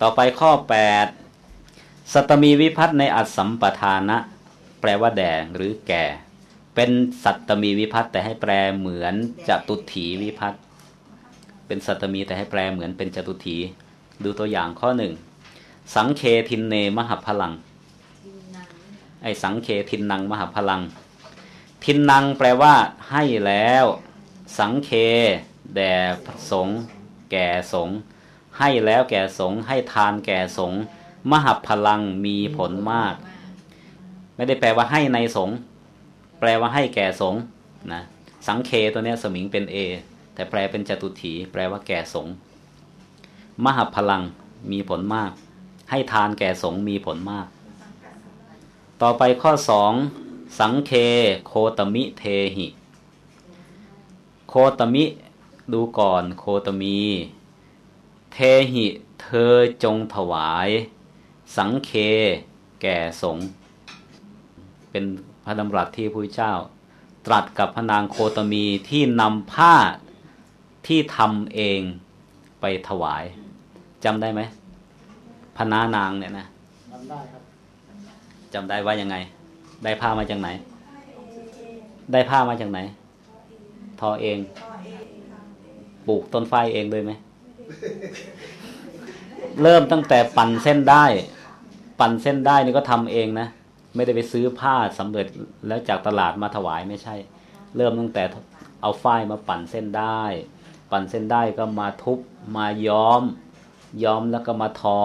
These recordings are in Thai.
ต่อไปข้อแปดสัตมีวิพัฒน์ในอัตสัมปทานะ แปลว่าแดงหรือแก่ เป็นสัตมีวิพัฒน์แต่ให้แปลเหมือนจตุถีวิพัฒน์เป็นสัตมีแต่ให้แปลเหมือนเป็นจตุถี ดูตัวอย่างข้อหนึ่งสังเคทินเนมหพลัง ไอสังเคทินนังมหพลัง ทินนังแปลว่าให้แล้ว สังเค แด่สงแก่สง ให้แล้วแก่สงให้ทานแก่สงมหพลังมีผลมาก ไม่ได้แปลว่าให้ในสงแปลว่าให้แก่สงนะสังเคตัวนี้สมิงเป็นเอแต่แปลเป็นจตุถี แปลว่าแก่สงมหพลังมีผลมาก ให้ทานแก่สงมีผลมาก ต่อไปข้อสองสังเคโคตมิเทหิ โคตมิ ดูก่อนโคตมี เทหิเธอจงถวาย สังเคแก่สงเป็นพระดำรัสที่พระเจ้า ตรัสกับพระนางโคตมีที่นำผ้าที่ทำเองไปถวายจำได้ไหมพนานางเนี่ยนะจำได้ครับจำได้ว่ายังไง ได้ผ้ามาจากไหน ได้ผ้ามาจากไหน ทอเอง ปลูกต้นไฟเองเลยไหม เริ่มตั้งแต่ปั่นเส้นได้ ปั่นเส้นได้นี่ก็ทำเองนะไม่ได้ไปซื้อผ้าสำเร็จแล้วจากตลาดมาถวายไม่ใช่ เริ่มตั้งแต่เอาฝ้ายมาปั่นเส้นได้ ปั่นเส้นได้ก็มาทุบมาย้อม ย้อมแล้วก็มาทอ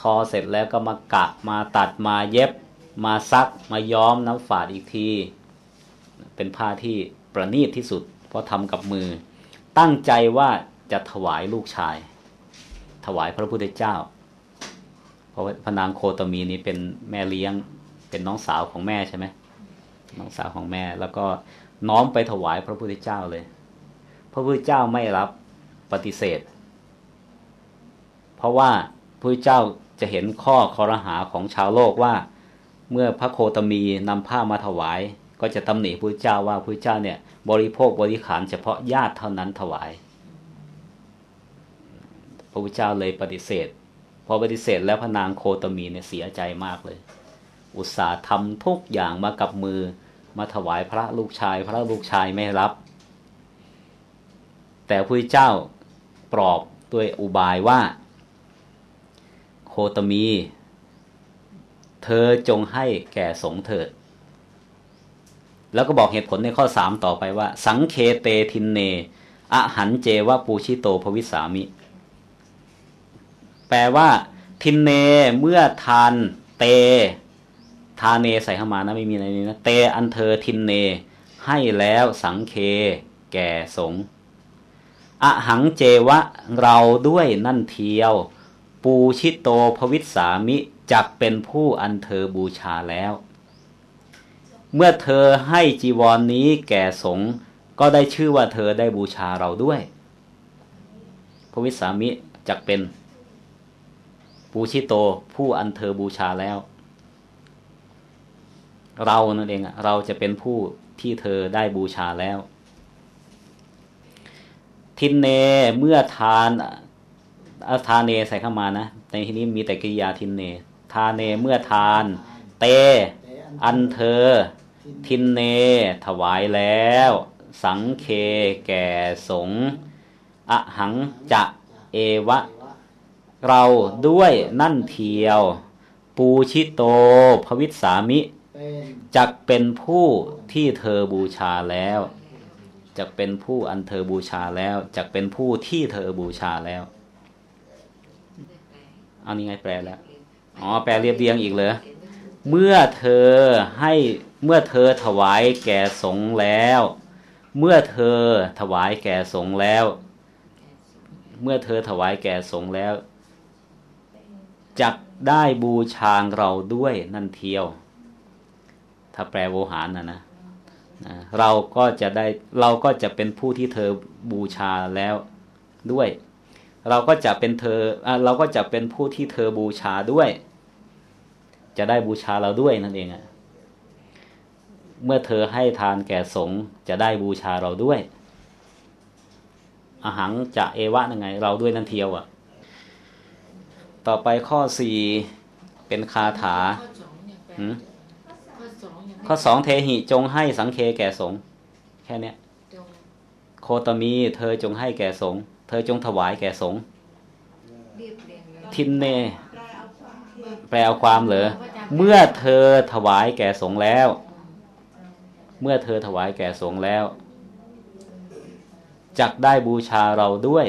ทอเสร็จแล้วก็มากะมาตัดมาเย็บ มาซักมาย้อมน้ำฝาดอีกที เป็นผ้าที่ประณีตที่สุด เพราะทำกับมือ ตั้งใจว่า จะถวายลูกชาย ถวายพระพุทธเจ้า เพราะพนางโคตมีนี้เป็นแม่เลี้ยง เป็นน้องสาวของแม่ใช่ไหมน้องสาวของแม่ แล้วก็น้อมไปถวายพระพุทธเจ้าเลย พระพุทธเจ้าไม่รับปฏิเสธ เพราะว่าพระเจ้าจะเห็นข้อคอรหาของชาวโลกว่า เมื่อพระโคตมีนำผ้ามาถวาย ก็จะตำหนิพระเจ้าว่าพระเจ้าเนี่ย บริโภคบริขารเฉพาะญาติเท่านั้นถวาย ระพุทธเจ้าเลยปฏิเสธ พอปฏิเสธแล้วพระนางโคตมีเนี่ยเสียใจมากเลย อุตส่าห์ทำทุกอย่างมากับมือมาถวายพระลูกชาย พระลูกชายไม่รับ แต่พระเจ้าปลอบด้วยอุบายว่า โคตมี เธอจงให้แก่สงเถิด แล้วก็บอกเหตุผลในข้อสามต่อไปว่า สังเคเตทินเน อหันเจวะปูชิโตภวิสามิ แปลว่า ทินเนเมื่อทานเต ทานเนใส่เข้ามานะไม่มีอะไรนี้นะ เตอันเธอทินเน ให้แล้วสังเค แก่สงอะหังเจวะเราด้วยนั่นเทียว ปูชิโตภวิสามิจักเป็นผู้อันเธอบูชาแล้ว เมื่อเธอให้จีวรนนี้แก่สงก็ได้ชื่อว่าเธอได้บูชาเราด้วยภวิสามิจักเป็น ปูชิโตผู้อันเธอบูชาแล้ว เรานั่นเองเราจะเป็นผู้ที่เธอได้บูชาแล้ว ทินเนเมื่อทานอาทานเนใส่เข้ามานะในที่นี้มีแต่กิริยาทินเน ทานเนเมื่อทาน เต อันเธอ ทินเน ถวายแล้ว สังเคแก่สงอะหังจะเอวะ เราด้วยนั่นเทียว ปูชิโตภวิสามิจักเป็นผู้ที่เธอบูชาแล้วจะเป็นผู้อันเธอบูชาแล้วจะเป็นผู้ที่เธอบูชาแล้วเอานี่ไงแปลแล้วอ๋อแปลเรียบเรียงอีกเลยเมื่อเธอให้เมื่อเธอถวายแก่สงแล้ว เมื่อเธอถวายแก่สงแล้ว เมื่อเธอถวายแก่สงแล้ว จักได้บูชาเราด้วยนั่นเทียว ถ้าแปลโวหารนะนะนะเราก็จะได้เราก็จะเป็นผู้ที่เธอบูชาแล้วด้วย เราก็จะเป็นเธอเราก็จะเป็นผู้ที่เธอบูชาด้วย จะได้บูชาเราด้วยนั่นเองอะเมื่อเธอให้ทานแก่สงจะได้บูชาเราด้วยอาหังจะเอวะยังไง เราด้วยนั่นเทียวอะ ต่อไปข้อสี่เป็นคาถา ข้อสองยังแปลหืมข้อสองยังไม่ข้อสองเทหิจงให้สังเคแก่สงฆ์แค่เนี้ยจงโคตมี เธอจงให้แก่สงฆ์เธอจงถวายแก่สงฆ์เรียบเรียงเลยทินเน แปลเอาความเหรอเมื่อเธอถวายแก่สงฆ์แล้ว เมื่อเธอถวายแก่สงฆ์แล้วจักได้บูชาเราด้วย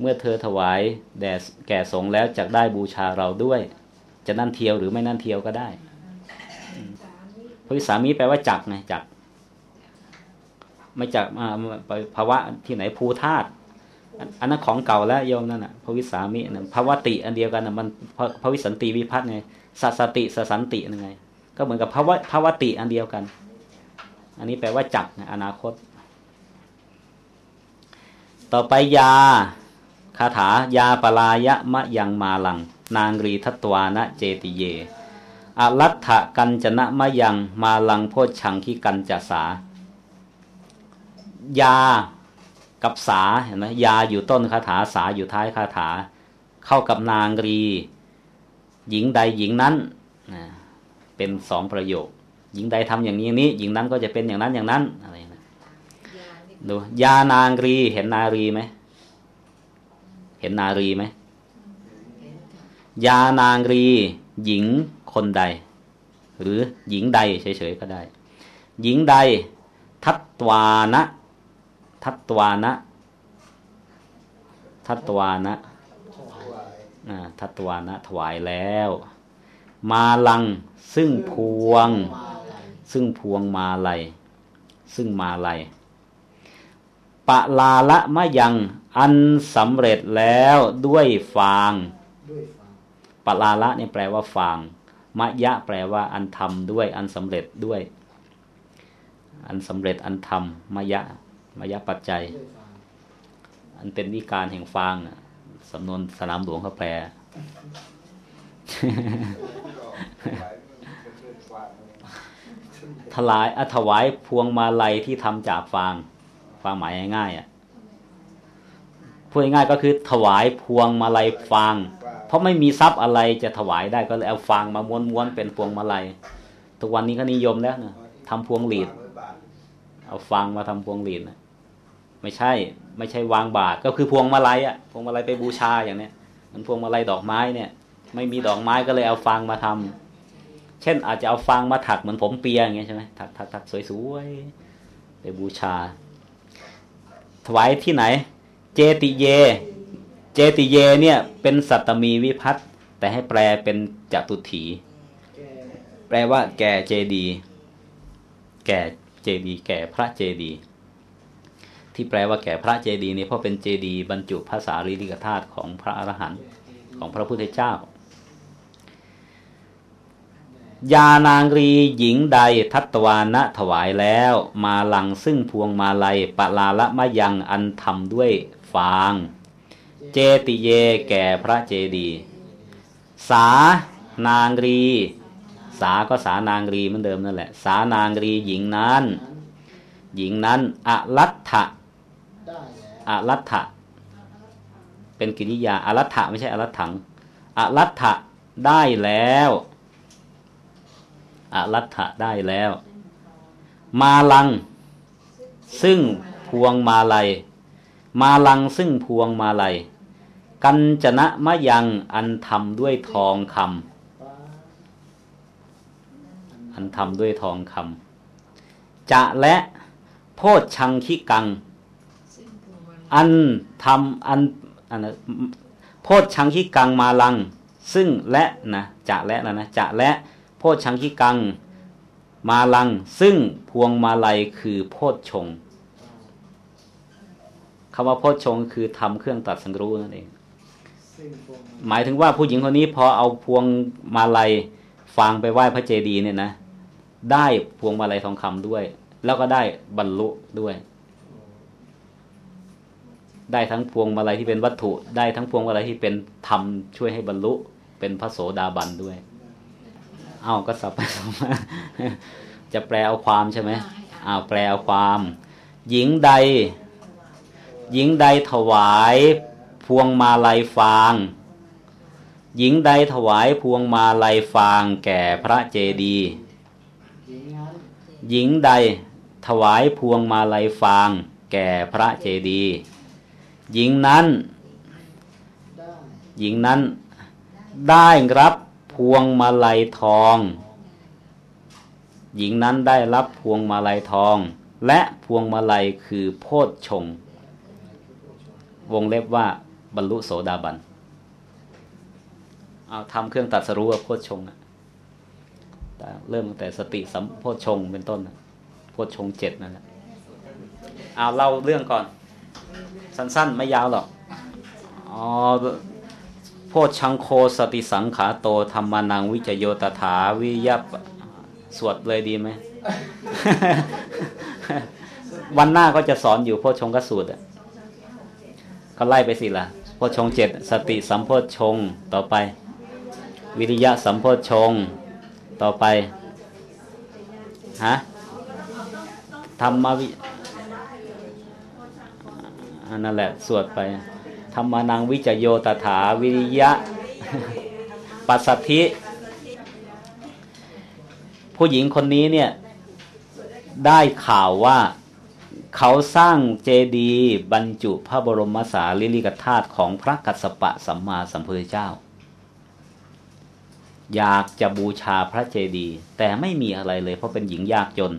เมื่อเธอถวายแด่แก่สงแล้วจักได้บูชาเราด้วย จะนั่นเทียวหรือไม่นั่นเทียวก็ได้พระวิสามีแปลว่าจักไงจัก ไม่จักมาไปภาวะที่ไหนภูธาตุอันนั้นของเก่าแล้วโยมนั่นน่ะพระวิสามินะภาวติอันเดียวกันน่ะมันพระวิสันติวิพัฒน์ไงสัสติสสันติยังไง ก็เหมือนกับภาวะภาวติอันเดียวกัน อันนี้แปลว่าจักไงอนาคต ต่อไปยา คาถายาปลายะมะยังมาลัง นางรีทัตวานะเจติเยอรัตถกันจนะมะยังมาลังโพชชังคิกันจสายากับสาเห็นไหมยาอยู่ต้นคาถาสาอยู่ท้ายคาถา เข้ากับนางรี หญิงใดหญิงนั้นเป็นสองประโยค หญิงใดทำอย่างนี้นี้หญิงนั้นก็จะเป็นอย่างนั้นอย่างนั้นอะไรนะดูยานางรีเห็นนารีไหม เห็นนารีไหมยานางรี หญิงคนใด หรือหญิงใดเฉยๆก็ได้ หญิงใด ทัตวานะ ทัตวานะ ทัตวานะอ่าทัตวานะถวายแล้ว มาลังซึ่งพวง ซึ่งพวงมาลัยซึ่งมาลัย ปะลาละมะยัง อันสำเร็จแล้วด้วยฟางด้วยฟังปะลาละเนี่ยแปลว่าฟางมะยะแปลว่า อันทำด้วย อันสำเร็จด้วย อันสำเร็จอันทำมะยะมะยะปัจจัยด้วยฟังอันเป็นวิการแห่งฟางน่ะสำนวนสนามหลวงเขาแปลถลายอถวายพวงมาลัยที่ทำจากฟาง ความหมายง่ายๆอะพูดง่ายก็คือถวายพวงมาลัยฟาง เพราะไม่มีทรัพย์อะไรจะถวายได้ก็เลยเอาฟางมาม้วนๆเป็นพวงมาลัย ทุกวันนี้ก็นิยมแล้วนะทำพวงหลีด เอาฟางมาทำพวงหลีดนะไม่ใช่ ไม่ใช่วางบาทก็คือพวงมาลัยอะพวงมาลัยไปบูชาอย่างเนี้ยมันพวงมาลัยดอกไม้เนี่ย ไม่มีดอกไม้ก็เลยเอาฟางมาทำเช่นอาจจะเอาฟางมาถักเหมือนผมเปียอย่างเงี้ยใช่ไหมถักถักถักสวยๆไปบูชา ถวายที่ไหน เจติเย เจติเยเนี่ยเป็นสัตตมีวิพัตแต่ให้แปลเป็นจตุถี แปลว่า แก่เจดี แก่เจดี แก่พระเจดี ที่แปลว่าแก่พระเจดีนี่เพราะเป็นเจดี บรรจุภาษาลีริกธาตุของพระอรหันต์ของพระพุทธเจ้า ยานางรีหญิงใดทัตวานะถวายแล้ว มาหลังซึ่งพวงมาลัยปะลาละมะยังอันทำด้วยฟาง เจติเยแก่พระเจดีสานางรี สาก็สานางรีเหมือนเดิมนั่นแหละ สานางรีหญิงนั้น หญิงนั้นอรัตถะอรัตถะเป็นกิริยาอรัตถะไม่ใช่อรัตถังอรัตถะได้แล้ว อรัตถะได้แล้ว มาลัง ซึ่งพวงมาลัย มาลังซึ่งพวงมาลัย กัญจนะมะยังอันทำด้วยทองคำอันทำด้วยทองคำจะและโพชชังคิกัง อันทำอันอันโพชชังคิกังมาลัง ซึ่งและนะจะและนะนะจะและ โพชังคิกัง มาลัง ซึ่งพวงมาลัยคือโพชชงคำว่าโพชชงคือทำเครื่องตัดสังรู้นั่นเองซึ่งพวงหมายถึงว่าผู้หญิงคนนี้พอเอาพวงมาลัยฟางไปไหว้พระเจดีย์เนี่ยนะ ได้พวงมาลัยทองคำด้วย แล้วก็ได้บรรลุด้วยได้ทั้งพวงมาลัยที่เป็นวัตถุ ได้ทั้งพวงมาลัยที่เป็นธรรมช่วยให้บรรลุ เป็นพระโสดาบันด้วย เอ้าก็สับไปสับมาจะแปลเอาความใช่ไหมอ้าวแปลเอาความ หญิงใด หญิงใดถวายพพวงมาลัยฟาง หญิงใดถวายพวงมาลัยฟางแก่พระเจดีย์หญิงนั้นหญิงใดถวายพวงมาลัยฟาง แก่พระเจดีย์หญิงนั้นได้หญิงนั้นได้รับ พวงมาลัยทอง หญิงนั้นได้รับพวงมาลัยทอง และพวงมาลัยคือโพชฌงวงเล็บว่าบรรลุโสดาบันเอาทำเครื่องตัดสรู้ว่าโพชฌงอะเริ่มตั้งแต่สติสัมโพชฌงเป็นต้นโพชฌงเจ็ดนั่นแหละเอาเล่าเรื่องก่อน สั้นๆ ไม่ยาวหรอกอ๋อ โพชชังโคสติสังขาโตธรรมานังวิจโยตถาวิยปสวดเลยดีไหม วันหน้าก็จะสอนอยู่โพชงกสูตรอะก็ไล่ไปสิละ่ะโพชงเจ็ดสติสัมโพชงต่อไป วิริยะสัมโพชงต่อไปฮะธรรมวิอันนั่นแหละ สวดไป รรมนังวิจโยตถาวิริยะ ปัสสัทธิ ผู้หญิงคนนี้เนี่ยได้ข่าวว่าเขาสร้างเจดีย์บรรจุพระบรมสารีริกธาตุของพระกัสสปะสัมมาสัมพุทธเจ้า อยากจะบูชาพระเจดีย์แต่ไม่มีอะไรเลย เพราะเป็นหญิงยากจน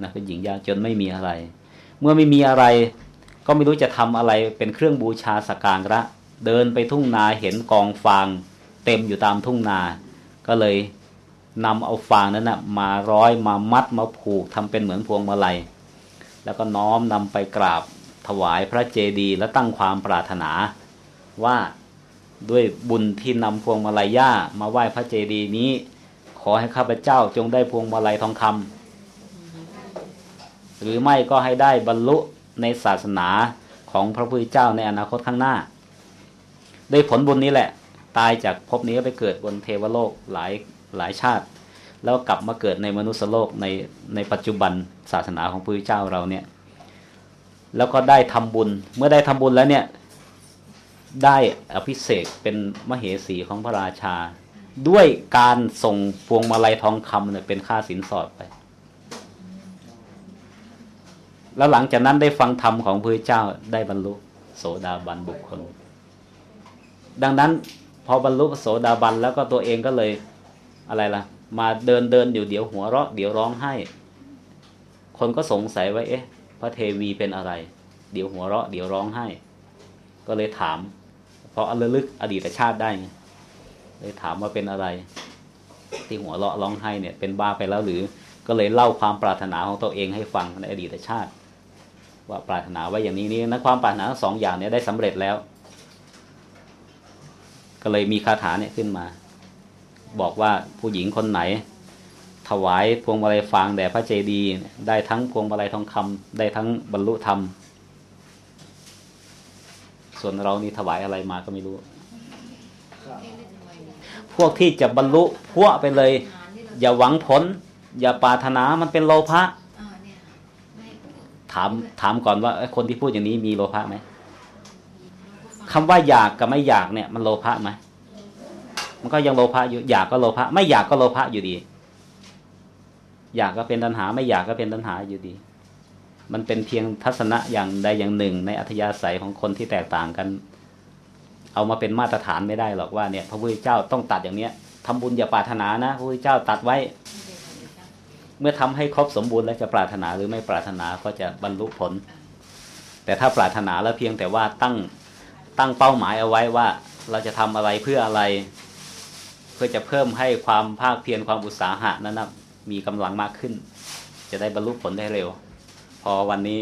นะเป็นหญิงยากจนไม่มีอะไร เมื่อไม่มีอะไร ก็ไม่รู้จะทำอะไรเป็นเครื่องบูชาสักการะ เดินไปทุ่งนาเห็นกองฟาง เต็มอยู่ตามทุ่งนา ก็เลยนำเอาฟางนั้นนะมาร้อยมามัดมาผูกทำเป็นเหมือนพวงมาลัย แล้วก็น้อมนำไปกราบถวายพระเจดีย์และตั้งความปรารถนา ว่าด้วยบุญที่นำพวงมาลัยย่ามาไหว้พระเจดีย์นี้ ขอให้ข้าพเจ้าจงได้พวงมาลัยทองคำหรือไม่ก็ให้ได้บรรลุ ในศาสนาของพระพุทธเจ้าในอนาคตข้างหน้าด้วยผลบุญนี้แหละ ตายจากภพนี้ก็ไปเกิดบนเทวโลกหลายหลายชาติ แล้วกลับมาเกิดในมนุษยโลกในในปัจจุบันศาสนาของพระพุทธเจ้าเราเนี่ย แล้วก็ได้ทำบุญเมื่อได้ทำบุญแล้วเนี่ย ได้อภิเษกเป็นมเหสีของพระราชา ด้วยการส่งพวงมาลัยทองคำเนี่ยเป็นค่าสินสอดไป แล้วหลังจากนั้นได้ฟังธรรมของพระเจ้าได้บรรลุโสดาบันบุคคล ดังนั้นพอบรรลุโสดาบันแล้วก็ตัวเองก็เลยอะไรล่ะ มาเดินเดินอยู่เดี๋ยวหัวเราะเดี๋ยวร้องไห้ คนก็สงสัยว่าเอ๊ะ พระเทวีเป็นอะไร เดี๋ยวหัวเราะเดี๋ยวร้องไห้ ก็เลยถาม เพราะระลึกอดีตชาติได้ไงเลยถามว่าเป็นอะไร ที่หัวเราะร้องไห้เนี่ยเป็นบ้าไปแล้วหรือก็เลยเล่าความปรารถนาของตัวเองให้ฟังในอดีตชาติ ว่าปรารถนาไว้อย่างนี้นี่นะความปรารถนาสองอย่างเนี่ยได้สำเร็จแล้ว ก็เลยมีคาถาเนี่ยขึ้นมา บอกว่าผู้หญิงคนไหน ถวายพวงมาลัยฟางแด่พระเจดีย์ได้ทั้งพวงมาลัยทองคำได้ทั้งบรรลุธรรม ส่วนเรานี่ถวายอะไรมาก็ไม่รู้ พวกที่จะบรรลุพวกไปเลย อย่าหวังผล อย่าปรารถนามันเป็นโลภะ ถามถามก่อนว่าคนที่พูดอย่างนี้มีโลภะไหมคำว่าอยากกับไม่อยากเนี่ย มันโลภะไหมมันก็ยังโลภะอยู่อยากก็โลภะไม่อยากก็โลภะอยู่ดี อยากก็เป็นตัณหา ไม่อยากก็เป็นตัณหาอยู่ดี มันเป็นเพียงทัศนะอย่างใดอย่างหนึ่ง ในอัธยาศัยของคนที่แตกต่างกัน เอามาเป็นมาตรฐานไม่ได้หรอกว่าเนี่ย พระพุทธเจ้าต้องตัดอย่างเนี้ยทำบุญอย่าปรารถนานะพระพุทธเจ้าตัดไว้ เมื่อทำให้ครบสมบูรณ์แล้วจะปรารถนาหรือไม่ปรารถนาก็จะบรรลุผล แต่ถ้าปรารถนาแล้วเพียงแต่ว่าตั้งตั้งเป้าหมายเอาไว้ว่าเราจะทำอะไรเพื่ออะไร เพื่อจะเพิ่มให้ความภาคเพียรความอุตสาหะนั้นนะมีกำลังมากขึ้น จะได้บรรลุผลได้เร็ว พอวันนี้